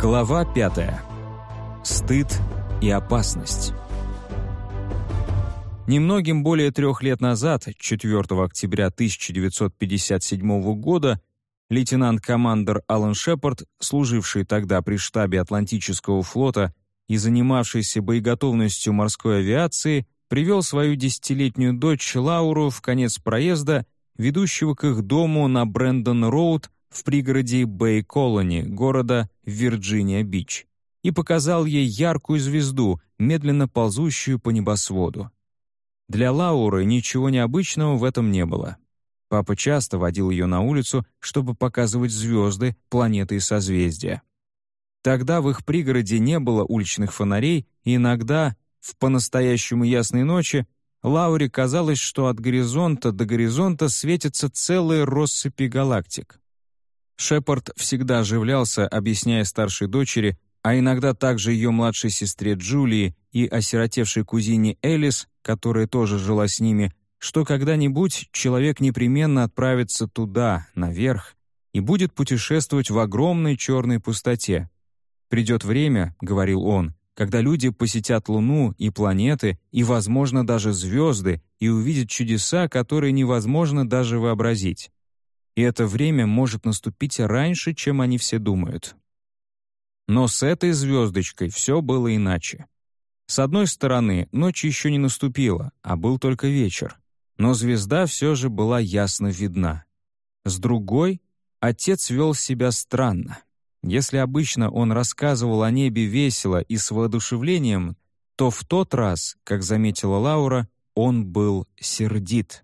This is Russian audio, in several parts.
Глава 5. Стыд и опасность. Немногим более трех лет назад, 4 октября 1957 года, лейтенант-командер Алан Шепард, служивший тогда при штабе Атлантического флота и занимавшийся боеготовностью морской авиации, привел свою десятилетнюю дочь Лауру в конец проезда, ведущего к их дому на Брэндон-Роуд в пригороде Бэй-Колони, города Вирджиния-Бич, и показал ей яркую звезду, медленно ползущую по небосводу. Для Лауры ничего необычного в этом не было. Папа часто водил ее на улицу, чтобы показывать звезды, планеты и созвездия. Тогда в их пригороде не было уличных фонарей, и иногда, в по-настоящему ясной ночи, Лауре казалось, что от горизонта до горизонта светятся целые россыпи галактик. Шепард всегда оживлялся, объясняя старшей дочери, а иногда также ее младшей сестре Джулии и осиротевшей кузине Элис, которая тоже жила с ними, что когда-нибудь человек непременно отправится туда, наверх, и будет путешествовать в огромной черной пустоте. «Придет время», — говорил он, «когда люди посетят Луну и планеты, и, возможно, даже звезды, и увидят чудеса, которые невозможно даже вообразить и это время может наступить раньше, чем они все думают. Но с этой звездочкой все было иначе. С одной стороны, ночь еще не наступила, а был только вечер, но звезда все же была ясно видна. С другой, отец вел себя странно. Если обычно он рассказывал о небе весело и с воодушевлением, то в тот раз, как заметила Лаура, он был сердит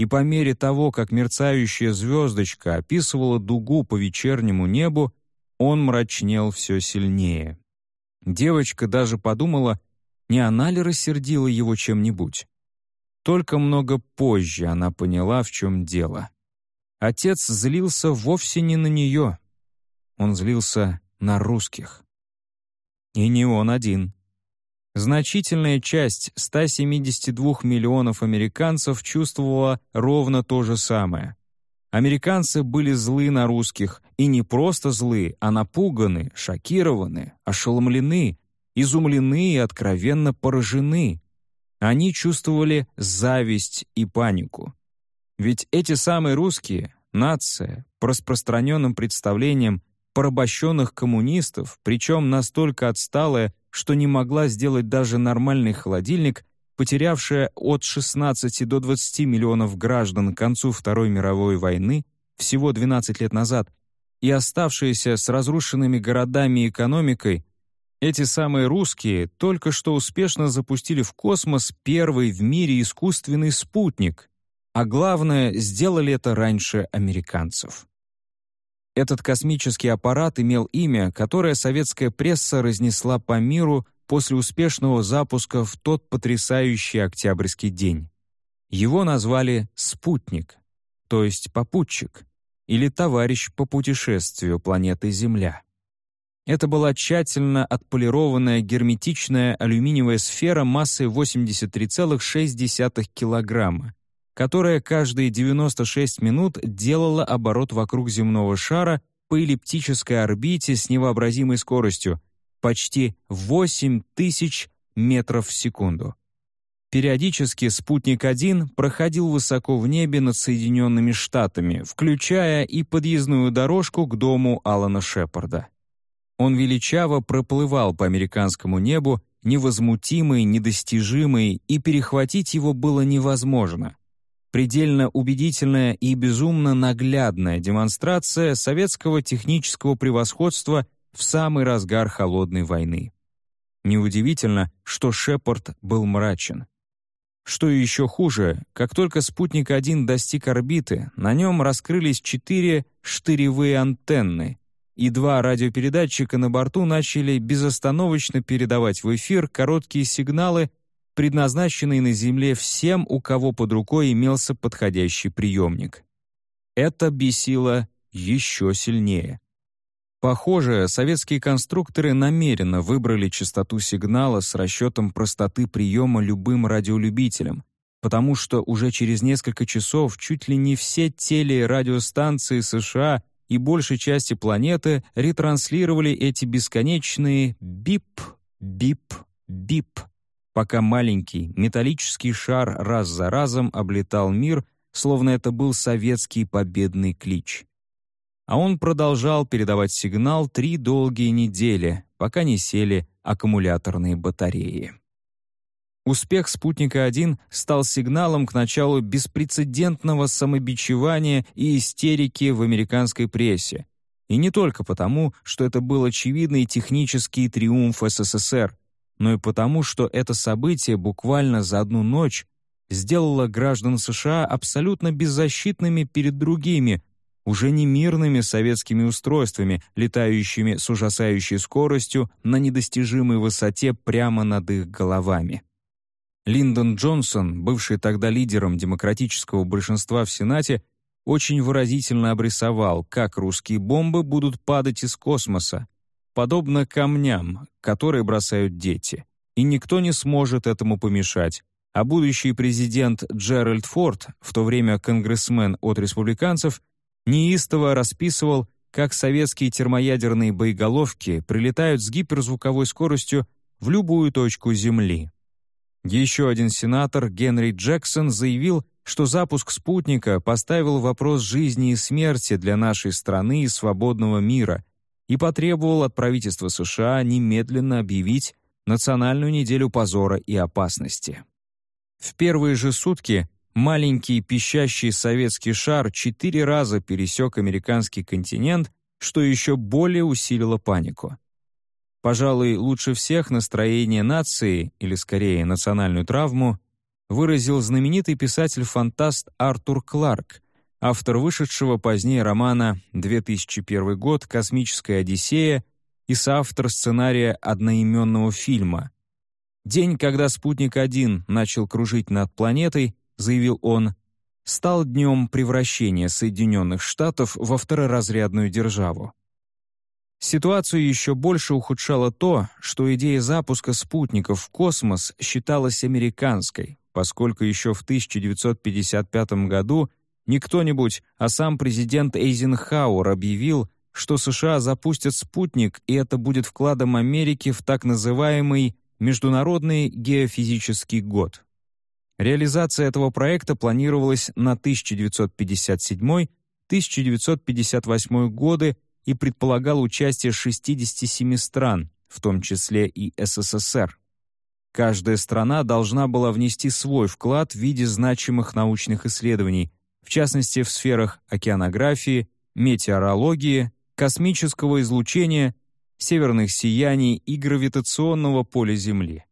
и по мере того, как мерцающая звездочка описывала дугу по вечернему небу, он мрачнел все сильнее. Девочка даже подумала, не она ли рассердила его чем-нибудь. Только много позже она поняла, в чем дело. Отец злился вовсе не на нее. Он злился на русских. И не он один. Значительная часть 172 миллионов американцев чувствовала ровно то же самое. Американцы были злы на русских, и не просто злы, а напуганы, шокированы, ошеломлены, изумлены и откровенно поражены. Они чувствовали зависть и панику. Ведь эти самые русские, нация, по распространенным представлениям порабощенных коммунистов, причем настолько отсталая, что не могла сделать даже нормальный холодильник, потерявшая от 16 до 20 миллионов граждан к концу Второй мировой войны всего 12 лет назад и оставшиеся с разрушенными городами и экономикой, эти самые русские только что успешно запустили в космос первый в мире искусственный спутник, а главное, сделали это раньше американцев. Этот космический аппарат имел имя, которое советская пресса разнесла по миру после успешного запуска в тот потрясающий октябрьский день. Его назвали «спутник», то есть попутчик, или товарищ по путешествию планеты Земля. Это была тщательно отполированная герметичная алюминиевая сфера массой 83,6 килограмма, которая каждые 96 минут делала оборот вокруг земного шара по эллиптической орбите с невообразимой скоростью — почти 8 тысяч метров в секунду. Периодически «Спутник-1» проходил высоко в небе над Соединенными Штатами, включая и подъездную дорожку к дому Алана Шепарда. Он величаво проплывал по американскому небу, невозмутимый, недостижимый, и перехватить его было невозможно предельно убедительная и безумно наглядная демонстрация советского технического превосходства в самый разгар холодной войны. Неудивительно, что Шепард был мрачен. Что еще хуже, как только «Спутник-1» достиг орбиты, на нем раскрылись четыре штыревые антенны, и два радиопередатчика на борту начали безостановочно передавать в эфир короткие сигналы предназначенный на Земле всем, у кого под рукой имелся подходящий приемник. Это бесило еще сильнее. Похоже, советские конструкторы намеренно выбрали частоту сигнала с расчетом простоты приема любым радиолюбителям, потому что уже через несколько часов чуть ли не все телерадиостанции США и большей части планеты ретранслировали эти бесконечные бип, бип, бип, пока маленький металлический шар раз за разом облетал мир, словно это был советский победный клич. А он продолжал передавать сигнал три долгие недели, пока не сели аккумуляторные батареи. Успех «Спутника-1» стал сигналом к началу беспрецедентного самобичевания и истерики в американской прессе. И не только потому, что это был очевидный технический триумф СССР, но и потому, что это событие буквально за одну ночь сделало граждан США абсолютно беззащитными перед другими, уже не мирными советскими устройствами, летающими с ужасающей скоростью на недостижимой высоте прямо над их головами. Линдон Джонсон, бывший тогда лидером демократического большинства в Сенате, очень выразительно обрисовал, как русские бомбы будут падать из космоса, подобно камням, которые бросают дети. И никто не сможет этому помешать. А будущий президент Джеральд Форд, в то время конгрессмен от республиканцев, неистово расписывал, как советские термоядерные боеголовки прилетают с гиперзвуковой скоростью в любую точку Земли. Еще один сенатор, Генри Джексон, заявил, что запуск спутника поставил вопрос жизни и смерти для нашей страны и свободного мира и потребовал от правительства США немедленно объявить Национальную неделю позора и опасности. В первые же сутки маленький пищащий советский шар четыре раза пересек американский континент, что еще более усилило панику. Пожалуй, лучше всех настроение нации, или скорее национальную травму, выразил знаменитый писатель-фантаст Артур Кларк, автор вышедшего позднее романа «2001 год. Космическая Одиссея» и соавтор сценария одноименного фильма. День, когда «Спутник-1» начал кружить над планетой, заявил он, стал днем превращения Соединенных Штатов во второразрядную державу. Ситуацию еще больше ухудшало то, что идея запуска спутников в космос считалась американской, поскольку еще в 1955 году не кто-нибудь, а сам президент Эйзенхауэр объявил, что США запустят спутник, и это будет вкладом Америки в так называемый Международный геофизический год. Реализация этого проекта планировалась на 1957-1958 годы и предполагал участие 67 стран, в том числе и СССР. Каждая страна должна была внести свой вклад в виде значимых научных исследований, в частности в сферах океанографии, метеорологии, космического излучения, северных сияний и гравитационного поля Земли.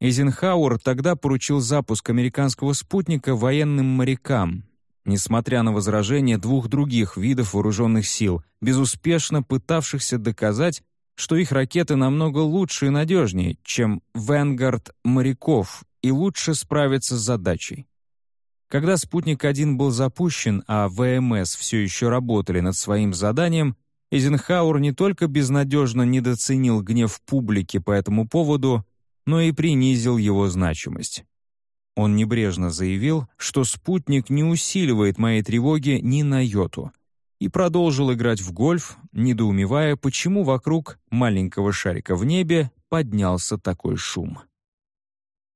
Эйзенхауэр тогда поручил запуск американского спутника военным морякам, несмотря на возражения двух других видов вооруженных сил, безуспешно пытавшихся доказать, что их ракеты намного лучше и надежнее, чем «Венгард» моряков, и лучше справятся с задачей. Когда «Спутник-1» был запущен, а ВМС все еще работали над своим заданием, Эйзенхауэр не только безнадежно недооценил гнев публики по этому поводу, но и принизил его значимость. Он небрежно заявил, что спутник не усиливает моей тревоги ни на йоту, и продолжил играть в гольф, недоумевая, почему вокруг маленького шарика в небе поднялся такой шум.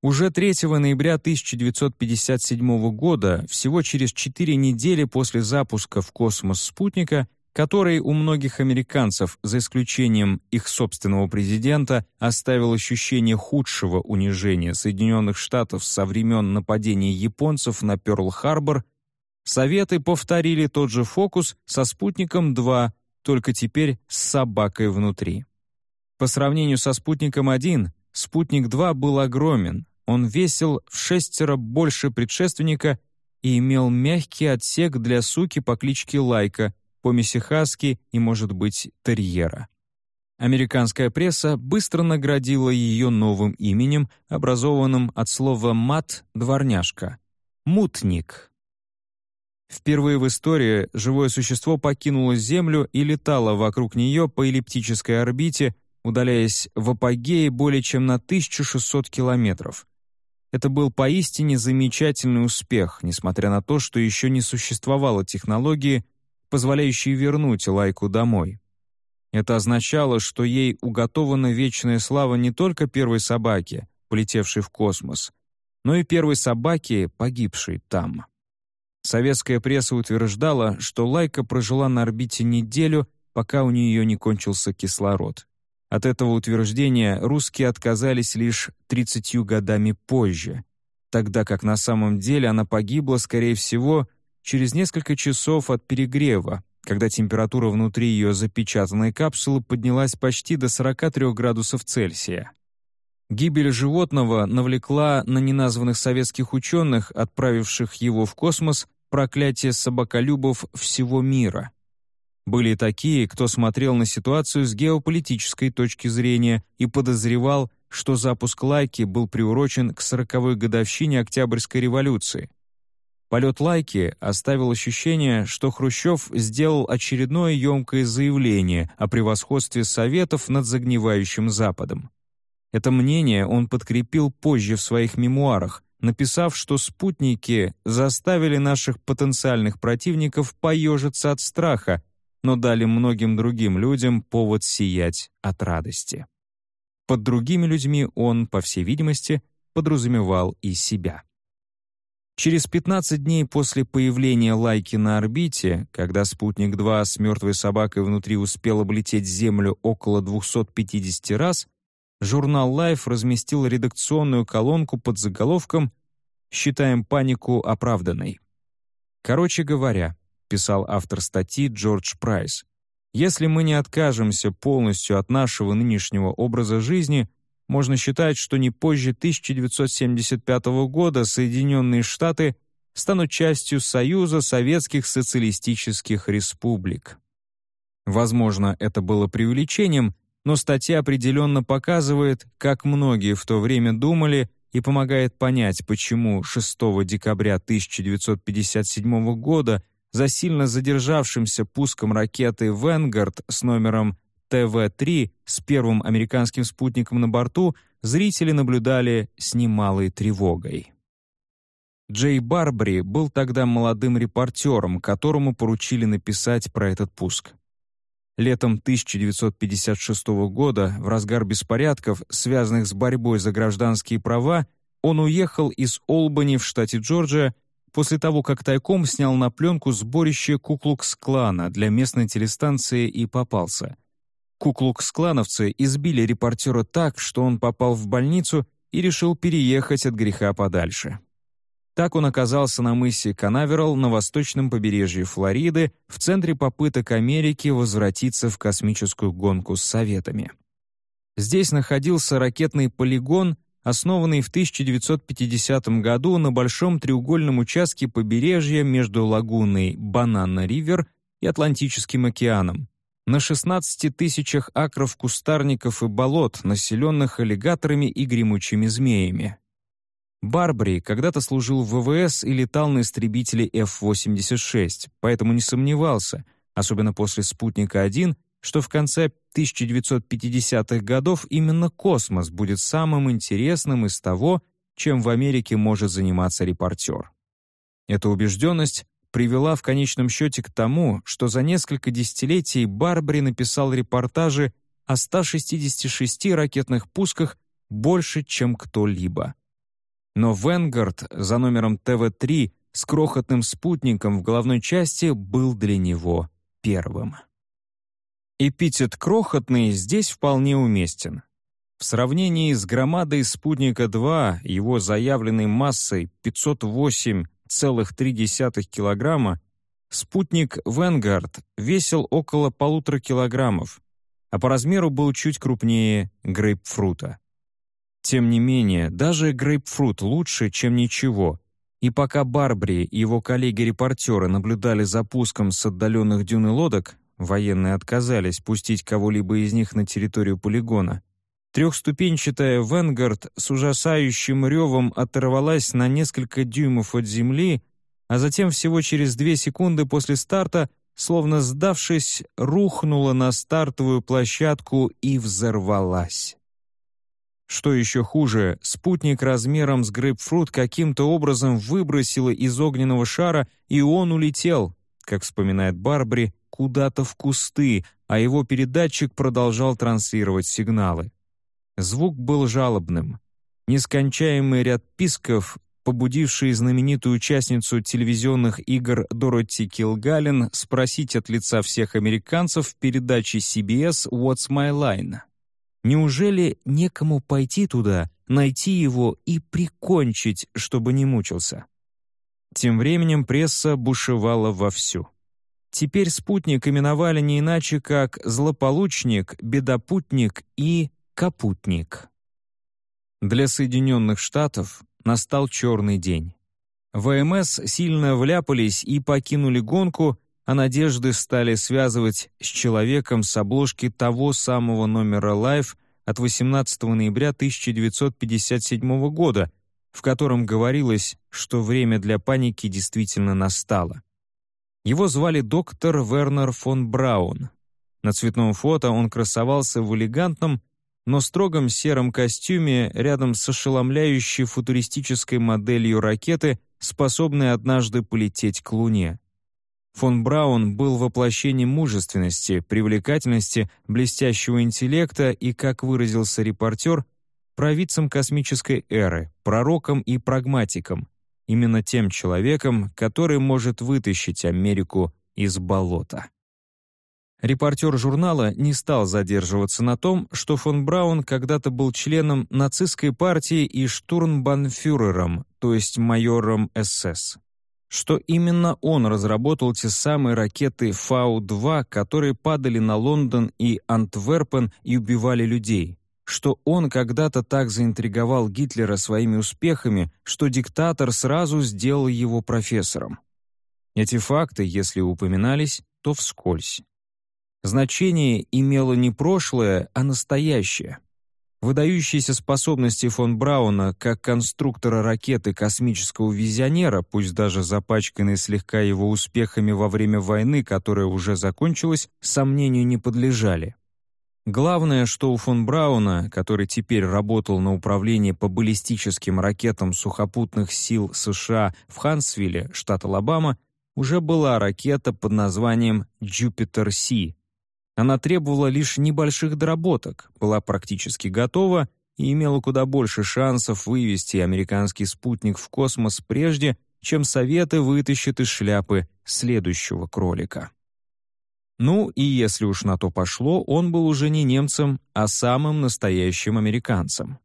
Уже 3 ноября 1957 года, всего через 4 недели после запуска в космос спутника, который у многих американцев, за исключением их собственного президента, оставил ощущение худшего унижения Соединенных Штатов со времен нападения японцев на Пёрл-Харбор, Советы повторили тот же фокус со «Спутником-2», только теперь с собакой внутри. По сравнению со «Спутником-1», «Спутник-2» был огромен, он весил в шестеро больше предшественника и имел мягкий отсек для суки по кличке Лайка — помеси хаски и, может быть, терьера. Американская пресса быстро наградила ее новым именем, образованным от слова «мат» — «дворняжка» — «мутник». Впервые в истории живое существо покинуло Землю и летало вокруг нее по эллиптической орбите, удаляясь в апогее более чем на 1600 километров. Это был поистине замечательный успех, несмотря на то, что еще не существовало технологии, позволяющий вернуть Лайку домой. Это означало, что ей уготована вечная слава не только первой собаки, полетевшей в космос, но и первой собаки, погибшей там. Советская пресса утверждала, что Лайка прожила на орбите неделю, пока у нее не кончился кислород. От этого утверждения русские отказались лишь 30 годами позже, тогда как на самом деле она погибла, скорее всего, через несколько часов от перегрева, когда температура внутри ее запечатанной капсулы поднялась почти до 43 градусов Цельсия. Гибель животного навлекла на неназванных советских ученых, отправивших его в космос, проклятие собаколюбов всего мира. Были такие, кто смотрел на ситуацию с геополитической точки зрения и подозревал, что запуск «Лайки» был приурочен к сороковой годовщине Октябрьской революции. Полет «Лайки» оставил ощущение, что Хрущев сделал очередное емкое заявление о превосходстве Советов над загнивающим Западом. Это мнение он подкрепил позже в своих мемуарах, написав, что спутники заставили наших потенциальных противников поежиться от страха, но дали многим другим людям повод сиять от радости. Под другими людьми он, по всей видимости, подразумевал и себя. Через 15 дней после появления Лайки на орбите, когда «Спутник-2» с мертвой собакой внутри успел облететь Землю около 250 раз, журнал Life разместил редакционную колонку под заголовком «Считаем панику оправданной». «Короче говоря», — писал автор статьи Джордж Прайс, «если мы не откажемся полностью от нашего нынешнего образа жизни — можно считать, что не позже 1975 года Соединенные Штаты станут частью Союза Советских Социалистических Республик. Возможно, это было преувеличением, но статья определенно показывает, как многие в то время думали и помогает понять, почему 6 декабря 1957 года за сильно задержавшимся пуском ракеты «Венгард» с номером ТВ-3 с первым американским спутником на борту зрители наблюдали с немалой тревогой. Джей Барбри был тогда молодым репортером, которому поручили написать про этот пуск. Летом 1956 года, в разгар беспорядков, связанных с борьбой за гражданские права, он уехал из Олбани в штате Джорджия после того, как тайком снял на пленку сборище Куклукс-клана для местной телестанции и попался. Куклукс-клановцы избили репортера так, что он попал в больницу и решил переехать от греха подальше. Так он оказался на мысе Канаверал на восточном побережье Флориды в центре попыток Америки возвратиться в космическую гонку с Советами. Здесь находился ракетный полигон, основанный в 1950 году на большом треугольном участке побережья между лагуной Банана-Ривер и Атлантическим океаном, на 16 тысячах акров кустарников и болот, населенных аллигаторами и гремучими змеями. Барбари когда-то служил в ВВС и летал на истребителе F-86, поэтому не сомневался, особенно после «Спутника-1», что в конце 1950-х годов именно космос будет самым интересным из того, чем в Америке может заниматься репортер. Эта убежденность привела в конечном счете к тому, что за несколько десятилетий Барбари написал репортажи о 166 ракетных пусках больше, чем кто-либо. Но Венгард за номером ТВ-3 с крохотным спутником в головной части был для него первым. Эпитет «крохотный» здесь вполне уместен. В сравнении с громадой спутника-2, его заявленной массой 508 3,3 килограмма, спутник «Венгард» весил около полутора килограммов, а по размеру был чуть крупнее грейпфрута. Тем не менее, даже грейпфрут лучше, чем ничего, и пока Барбри и его коллеги-репортеры наблюдали за пуском с отдаленных дюн и лодок, военные отказались пустить кого-либо из них на территорию полигона, Трехступенчатая «Венгард» с ужасающим ревом оторвалась на несколько дюймов от земли, а затем всего через две секунды после старта, словно сдавшись, рухнула на стартовую площадку и взорвалась. Что еще хуже, спутник размером с грейпфрут каким-то образом выбросило из огненного шара, и он улетел, как вспоминает Барбри, куда-то в кусты, а его передатчик продолжал транслировать сигналы. Звук был жалобным. Нескончаемый ряд писков, побудивший знаменитую участницу телевизионных игр Дороти Килгален спросить от лица всех американцев в передаче CBS «What's My Line?». Неужели некому пойти туда, найти его и прикончить, чтобы не мучился? Тем временем пресса бушевала вовсю. Теперь спутник именовали не иначе, как «злополучник», «бедопутник» и «капутник». Для Соединенных Штатов настал черный день. ВМС сильно вляпались и покинули гонку, а надежды стали связывать с человеком с обложки того самого номера Life от 18 ноября 1957 года, в котором говорилось, что время для паники действительно настало. Его звали доктор Вернер фон Браун. На цветном фото он красовался в элегантном, но строгом сером костюме рядом с ошеломляющей футуристической моделью ракеты, способной однажды полететь к Луне. Фон Браун был воплощением мужественности, привлекательности, блестящего интеллекта и, как выразился репортер, провидцем космической эры, пророком и прагматиком, именно тем человеком, который может вытащить Америку из болота. Репортер журнала не стал задерживаться на том, что фон Браун когда-то был членом нацистской партии и штурмбанфюрером, то есть майором СС. Что именно он разработал те самые ракеты Фау-2, которые падали на Лондон и Антверпен и убивали людей. Что он когда-то так заинтриговал Гитлера своими успехами, что диктатор сразу сделал его профессором. Эти факты, если упоминались, то вскользь. Значение имело не прошлое, а настоящее. Выдающиеся способности фон Брауна как конструктора ракеты космического визионера, пусть даже запачканные слегка его успехами во время войны, которая уже закончилась, сомнению не подлежали. Главное, что у фон Брауна, который теперь работал на управлении по баллистическим ракетам сухопутных сил США в Хансвилле, штат Алабама, уже была ракета под названием «Джупитер-Си», она требовала лишь небольших доработок, была практически готова и имела куда больше шансов вывести американский спутник в космос прежде, чем Советы вытащат из шляпы следующего кролика. Ну и если уж на то пошло, он был уже не немцем, а самым настоящим американцем.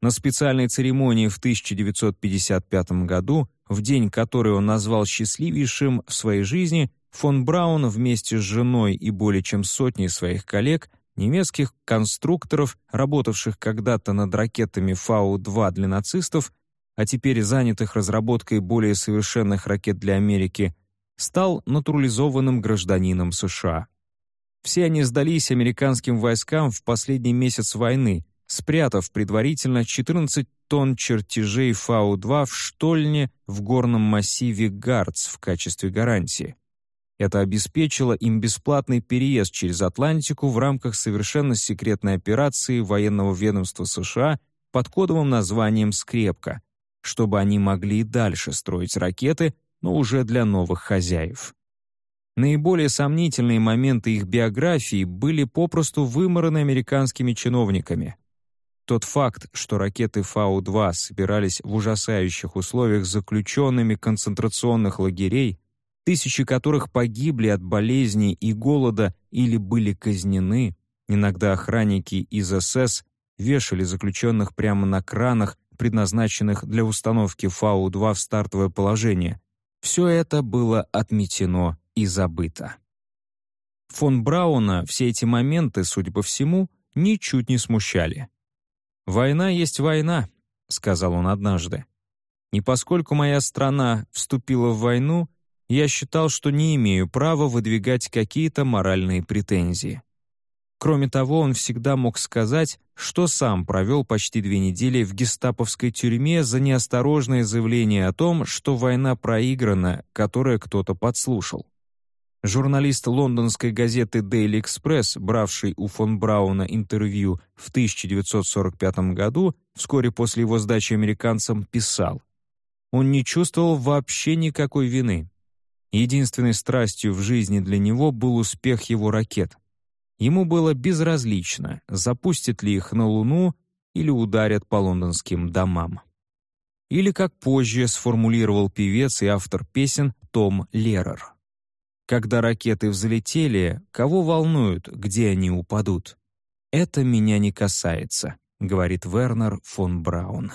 На специальной церемонии в 1955 году, в день, который он назвал счастливейшим в своей жизни, фон Браун вместе с женой и более чем сотней своих коллег, немецких конструкторов, работавших когда-то над ракетами Фау-2 для нацистов, а теперь занятых разработкой более совершенных ракет для Америки, стал натурализованным гражданином США. Все они сдались американским войскам в последний месяц войны, спрятав предварительно 14 тонн чертежей Фау-2 в штольне в горном массиве Гарц в качестве гарантии. Это обеспечило им бесплатный переезд через Атлантику в рамках совершенно секретной операции военного ведомства США под кодовым названием «Скрепка», чтобы они могли и дальше строить ракеты, но уже для новых хозяев. Наиболее сомнительные моменты их биографии были попросту вымораны американскими чиновниками. Тот факт, что ракеты Фау-2 собирались в ужасающих условиях заключенными концентрационных лагерей, тысячи которых погибли от болезней и голода или были казнены, иногда охранники из СС вешали заключенных прямо на кранах, предназначенных для установки Фау-2 в стартовое положение. Все это было отметено и забыто. Фон Брауна все эти моменты, судя по всему, ничуть не смущали. «Война есть война», — сказал он однажды. «И поскольку моя страна вступила в войну, я считал, что не имею права выдвигать какие-то моральные претензии. Кроме того, он всегда мог сказать, что сам провел почти две недели в гестаповской тюрьме за неосторожное заявление о том, что война проиграна, которое кто-то подслушал. Журналист лондонской газеты Daily Express, бравший у фон Брауна интервью в 1945 году, вскоре после его сдачи американцам, писал, «Он не чувствовал вообще никакой вины. Единственной страстью в жизни для него был успех его ракет. Ему было безразлично, запустят ли их на Луну или ударят по лондонским домам. Или, как позже сформулировал певец и автор песен Том Лерер. Когда ракеты взлетели, кого волнуют, где они упадут? «Это меня не касается», — говорит Вернер фон Браун.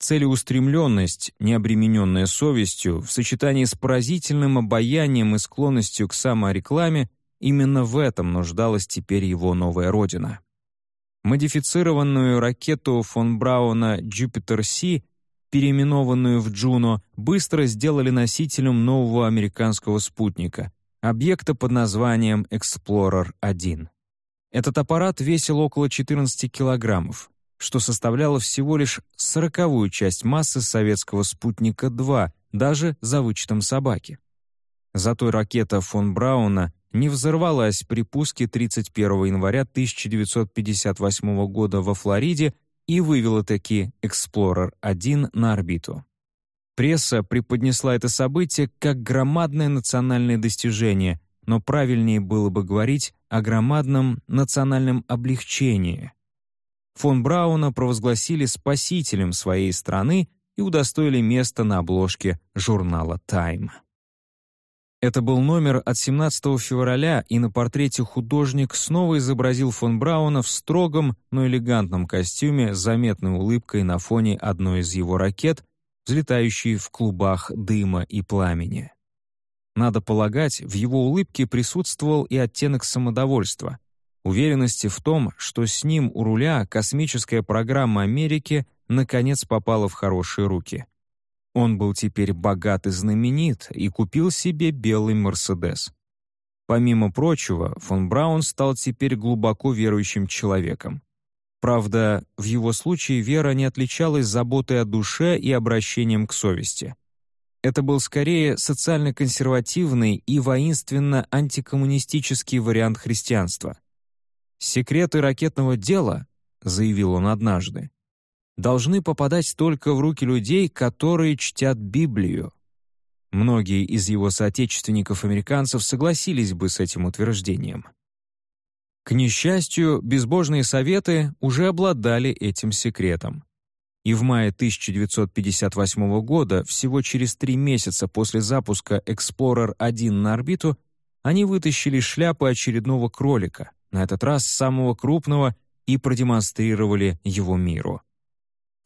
Целеустремленность, необремененная совестью, в сочетании с поразительным обаянием и склонностью к саморекламе, именно в этом нуждалась теперь его новая родина. Модифицированную ракету фон Брауна «Джупитер-Си», переименованную в «Джуно», быстро сделали носителем нового американского спутника, объекта под названием «Эксплорер-1». Этот аппарат весил около 14 килограммов, что составляло всего лишь сороковую часть массы советского «Спутника-2», даже за вычетом собаки. Зато ракета фон Брауна не взорвалась при пуске 31 января 1958 года во Флориде и вывела таки «Эксплорер-1» на орбиту. Пресса преподнесла это событие как громадное национальное достижение, но правильнее было бы говорить о громадном национальном облегчении. Фон Брауна провозгласили спасителем своей страны и удостоили места на обложке журнала «Тайм». Это был номер от 17 февраля, и на портрете художник снова изобразил фон Брауна в строгом, но элегантном костюме с заметной улыбкой на фоне одной из его ракет, взлетающей в клубах дыма и пламени. Надо полагать, в его улыбке присутствовал и оттенок самодовольства, уверенности в том, что с ним у руля космическая программа Америки наконец попала в хорошие руки — он был теперь богат и знаменит и купил себе белый «Мерседес». Помимо прочего, фон Браун стал теперь глубоко верующим человеком. Правда, в его случае вера не отличалась заботой о душе и обращением к совести. Это был скорее социально-консервативный и воинственно антикоммунистический вариант христианства. «Секреты ракетного дела», — заявил он однажды, должны попадать только в руки людей, которые чтят Библию. Многие из его соотечественников-американцев согласились бы с этим утверждением. К несчастью, безбожные советы уже обладали этим секретом. И в мае 1958 года, всего через три месяца после запуска Explorer-1 на орбиту, они вытащили шляпы очередного кролика, на этот раз самого крупного, и продемонстрировали его миру.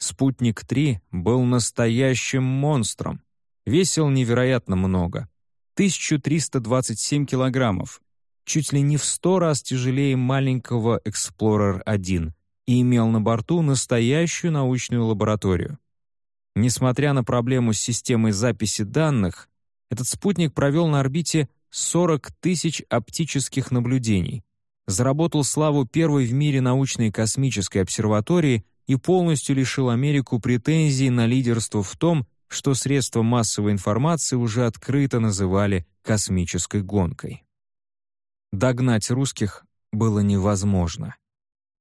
Спутник-3 был настоящим монстром. Весил невероятно много. 1327 килограммов, чуть ли не в сто раз тяжелее маленького Explorer-1 и имел на борту настоящую научную лабораторию. Несмотря на проблему с системой записи данных, этот спутник провел на орбите 40 тысяч оптических наблюдений, заработал славу первой в мире научной космической обсерватории и полностью лишил Америку претензий на лидерство в том, что средства массовой информации уже открыто называли космической гонкой. Догнать русских было невозможно.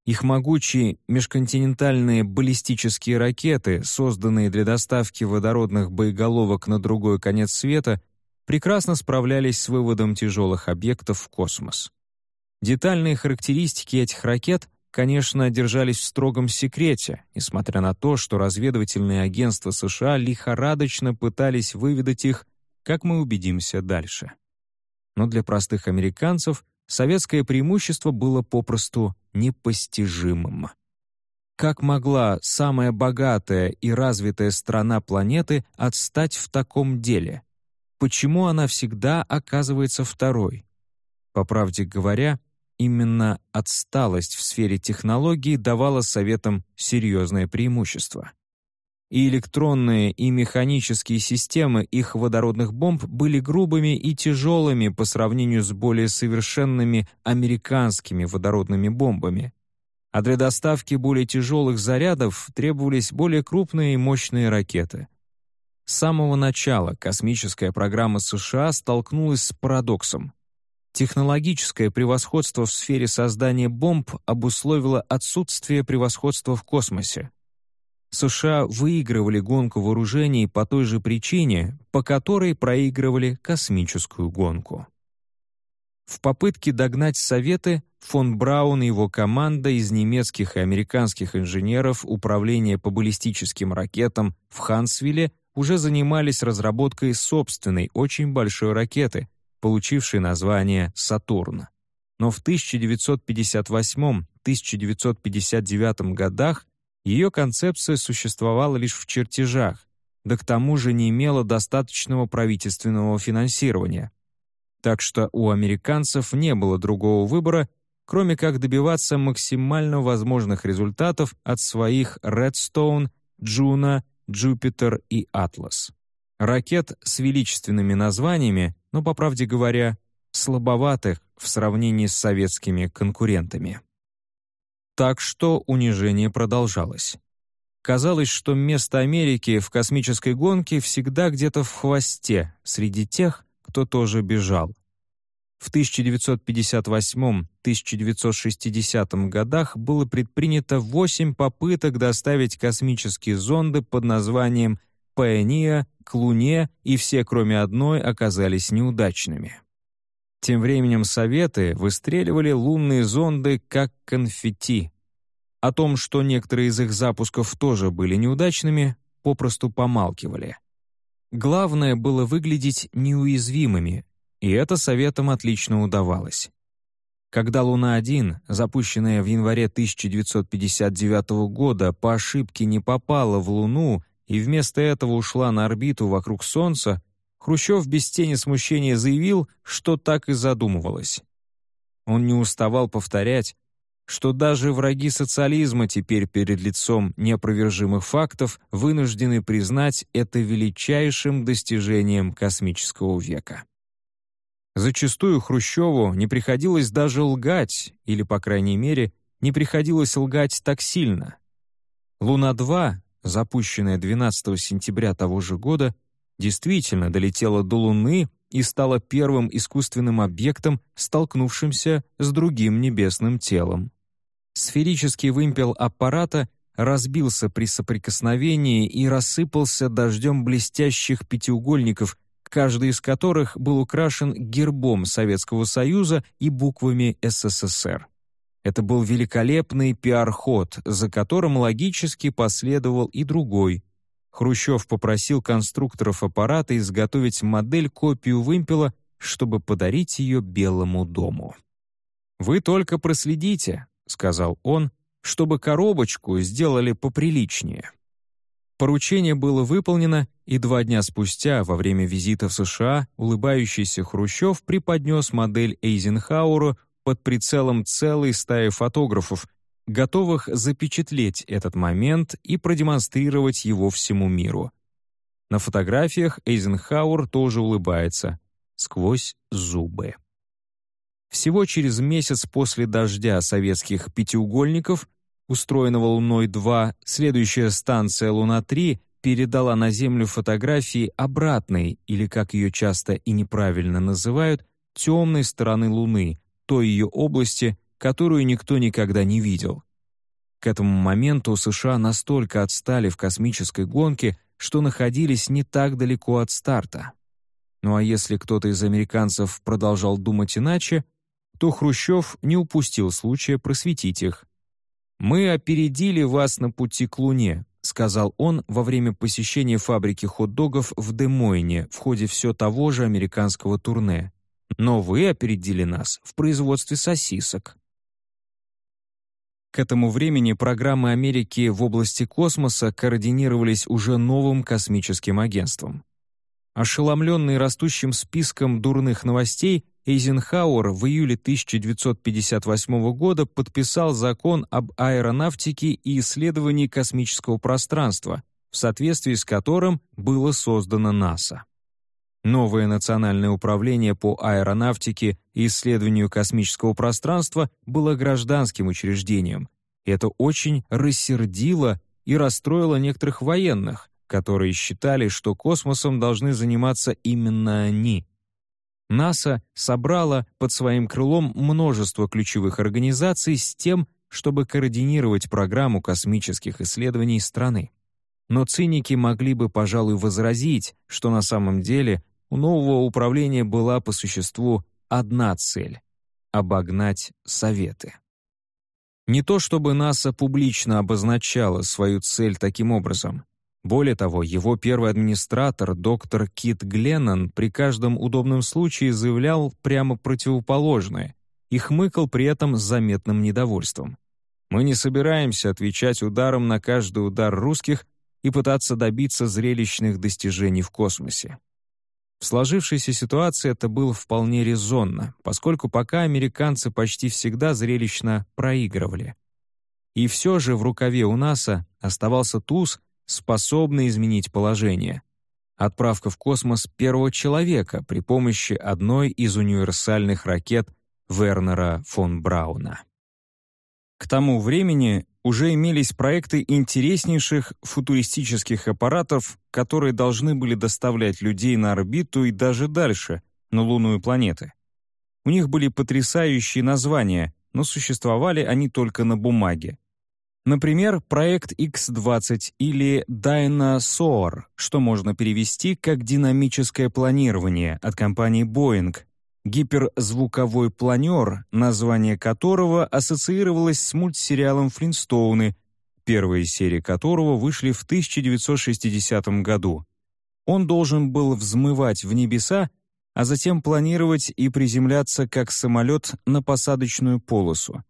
Их могучие межконтинентальные баллистические ракеты, созданные для доставки водородных боеголовок на другой конец света, прекрасно справлялись с выводом тяжелых объектов в космос. Детальные характеристики этих ракет конечно, держались в строгом секрете, несмотря на то, что разведывательные агентства США лихорадочно пытались выведать их, как мы убедимся дальше. Но для простых американцев советское преимущество было попросту непостижимым. Как могла самая богатая и развитая страна планеты отстать в таком деле? Почему она всегда оказывается второй? По правде говоря, Именно отсталость в сфере технологий давала Советам серьезное преимущество. И электронные, и механические системы их водородных бомб были грубыми и тяжелыми по сравнению с более совершенными американскими водородными бомбами. А для доставки более тяжелых зарядов требовались более крупные и мощные ракеты. С самого начала космическая программа США столкнулась с парадоксом. Технологическое превосходство в сфере создания бомб обусловило отсутствие превосходства в космосе. США выигрывали гонку вооружений по той же причине, по которой проигрывали космическую гонку. В попытке догнать Советы фон Браун и его команда из немецких и американских инженеров Управления по баллистическим ракетам в Хансвилле уже занимались разработкой собственной очень большой ракеты, получившей название «Сатурн». Но в 1958-1959 годах ее концепция существовала лишь в чертежах, да к тому же не имела достаточного правительственного финансирования. Так что у американцев не было другого выбора, кроме как добиваться максимально возможных результатов от своих Redstone, Juno, Jupiter и Atlas. Ракет с величественными названиями, но, по правде говоря, слабоватых в сравнении с советскими конкурентами. Так что унижение продолжалось. Казалось, что место Америки в космической гонке всегда где-то в хвосте, среди тех, кто тоже бежал. В 1958-1960 годах было предпринято 8 попыток доставить космические зонды под названием «Пиония», к Луне, и все, кроме одной, оказались неудачными. Тем временем Советы выстреливали лунные зонды как конфетти. О том, что некоторые из их запусков тоже были неудачными, попросту помалкивали. Главное было выглядеть неуязвимыми, и это Советам отлично удавалось. Когда Луна-1, запущенная в январе 1959 года, по ошибке не попала в Луну и вместо этого ушла на орбиту вокруг Солнца, Хрущев без тени смущения заявил, что так и задумывалось. Он не уставал повторять, что даже враги социализма теперь перед лицом неопровержимых фактов вынуждены признать это величайшим достижением космического века. Зачастую Хрущеву не приходилось даже лгать, или, по крайней мере, не приходилось лгать так сильно. «Луна-2», запущенная 12 сентября того же года, действительно долетела до Луны и стала первым искусственным объектом, столкнувшимся с другим небесным телом. Сферический вымпел аппарата разбился при соприкосновении и рассыпался дождем блестящих пятиугольников, каждый из которых был украшен гербом Советского Союза и буквами СССР. Это был великолепный пиар-ход, за которым логически последовал и другой, Хрущев попросил конструкторов аппарата изготовить модель-копию вымпела, чтобы подарить ее Белому дому. «Вы только проследите», — сказал он, «чтобы коробочку сделали поприличнее». Поручение было выполнено, и два дня спустя, во время визита в США, улыбающийся Хрущев преподнес модель Эйзенхауэру под прицелом целой стаи фотографов, готовых запечатлеть этот момент и продемонстрировать его всему миру. На фотографиях Эйзенхауэр тоже улыбается, сквозь зубы. Всего через месяц после дождя советских пятиугольников, устроенного Луной-2, следующая станция Луна-3 передала на Землю фотографии обратной, или, как ее часто и неправильно называют, темной стороны Луны, той ее области, которую никто никогда не видел. К этому моменту США настолько отстали в космической гонке, что находились не так далеко от старта. Ну а если кто-то из американцев продолжал думать иначе, то Хрущев не упустил случая просветить их. «Мы опередили вас на пути к Луне», сказал он во время посещения фабрики хот-догов в Демойне в ходе все того же американского турне. «Но вы опередили нас в производстве сосисок». К этому времени программы Америки в области космоса координировались уже новым космическим агентством. Ошеломленный растущим списком дурных новостей, Эйзенхауэр в июле 1958 года подписал закон об аэронавтике и исследовании космического пространства, в соответствии с которым было создано НАСА. Новое Национальное управление по аэронавтике и исследованию космического пространства было гражданским учреждением. Это очень рассердило и расстроило некоторых военных, которые считали, что космосом должны заниматься именно они. НАСА собрала под своим крылом множество ключевых организаций с тем, чтобы координировать программу космических исследований страны. но циники могли бы, пожалуй, возразить, что на самом деле у нового управления была по существу одна цель — обогнать Советы. Не то чтобы НАСА публично обозначала свою цель таким образом. Более того, его первый администратор, доктор Кит Гленнон, при каждом удобном случае заявлял прямо противоположное и хмыкал при этом с заметным недовольством. «Мы не собираемся отвечать ударом на каждый удар русских и пытаться добиться зрелищных достижений в космосе. В сложившейся ситуации это было вполне резонно, поскольку пока американцы почти всегда зрелищно проигрывали. И все же в рукаве у НАСА оставался туз, способный изменить положение. Отправка в космос первого человека при помощи одной из универсальных ракет Вернера фон Брауна. К тому времени уже имелись проекты интереснейших футуристических аппаратов, которые должны были доставлять людей на орбиту и даже дальше, на лунную планеты. У них были потрясающие названия, но существовали они только на бумаге. Например, проект X-20 или Dyna-Soar, что можно перевести как «динамическое планирование» от компании Boeing, гиперзвуковой планер, название которого ассоциировалось с мультсериалом «Флинстоуны», первые серии которого вышли в 1960 году. Он должен был взмывать в небеса, а затем планировать и приземляться как самолет на посадочную полосу.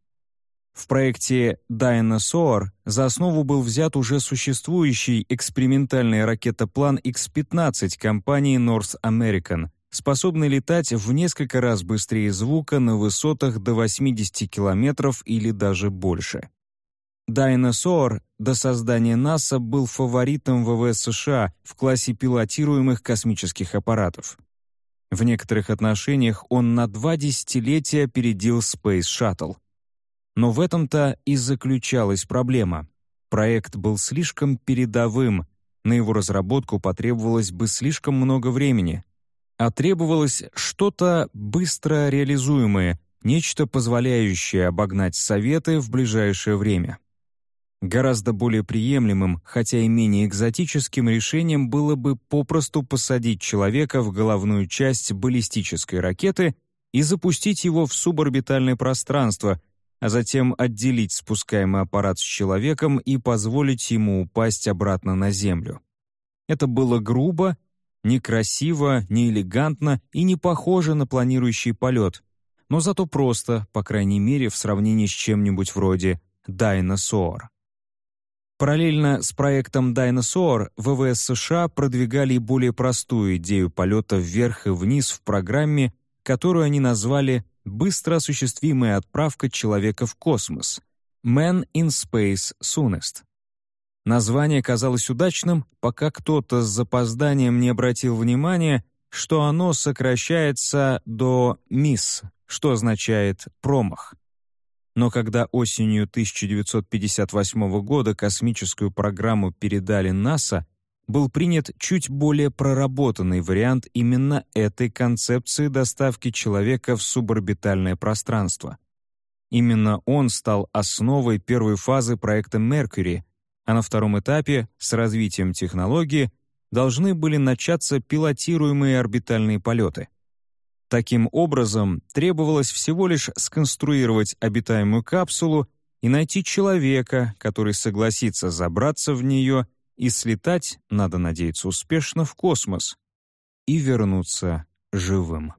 В проекте Dinosaur за основу был взят уже существующий экспериментальный ракетоплан X-15 компании North American — способный летать в несколько раз быстрее звука на высотах до 80 километров или даже больше. Dinosaur до создания НАСА был фаворитом ВВС США в классе пилотируемых космических аппаратов. В некоторых отношениях он на два десятилетия опередил Space Shuttle. Но в этом-то и заключалась проблема. Проект был слишком передовым, на его разработку потребовалось бы слишком много времени, а требовалось что-то быстро реализуемое, нечто позволяющее обогнать Советы в ближайшее время. Гораздо более приемлемым, хотя и менее экзотическим решением было бы попросту посадить человека в головную часть баллистической ракеты и запустить его в суборбитальное пространство, а затем отделить спускаемый аппарат с человеком и позволить ему упасть обратно на Землю. Это было грубо Некрасиво, не элегантно и не похоже на планирующий полет, но зато просто, по крайней мере, в сравнении с чем-нибудь вроде «Дайносор». Параллельно с проектом «Дайносор» ВВС США продвигали более простую идею полета вверх и вниз в программе, которую они назвали «Быстро осуществимая отправка человека в космос» «Man in Space Soonest». Название казалось удачным, пока кто-то с запозданием не обратил внимания, что оно сокращается до «мисс», что означает «промах». Но когда осенью 1958 года космическую программу передали НАСА, был принят чуть более проработанный вариант именно этой концепции доставки человека в суборбитальное пространство. Именно он стал основой первой фазы проекта «Меркьюри», а на втором этапе, с развитием технологии, должны были начаться пилотируемые орбитальные полеты. Таким образом, требовалось всего лишь сконструировать обитаемую капсулу и найти человека, который согласится забраться в нее и слетать, надо надеяться успешно, в космос и вернуться живым.